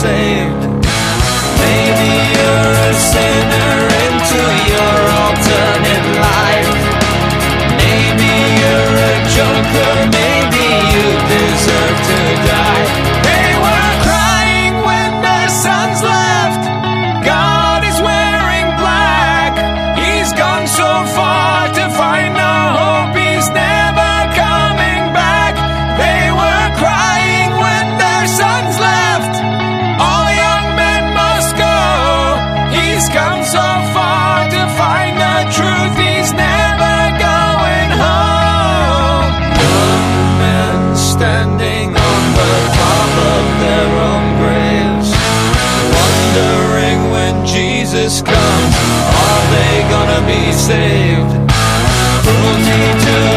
saved. Jesus comes, are they gonna be saved? Who need to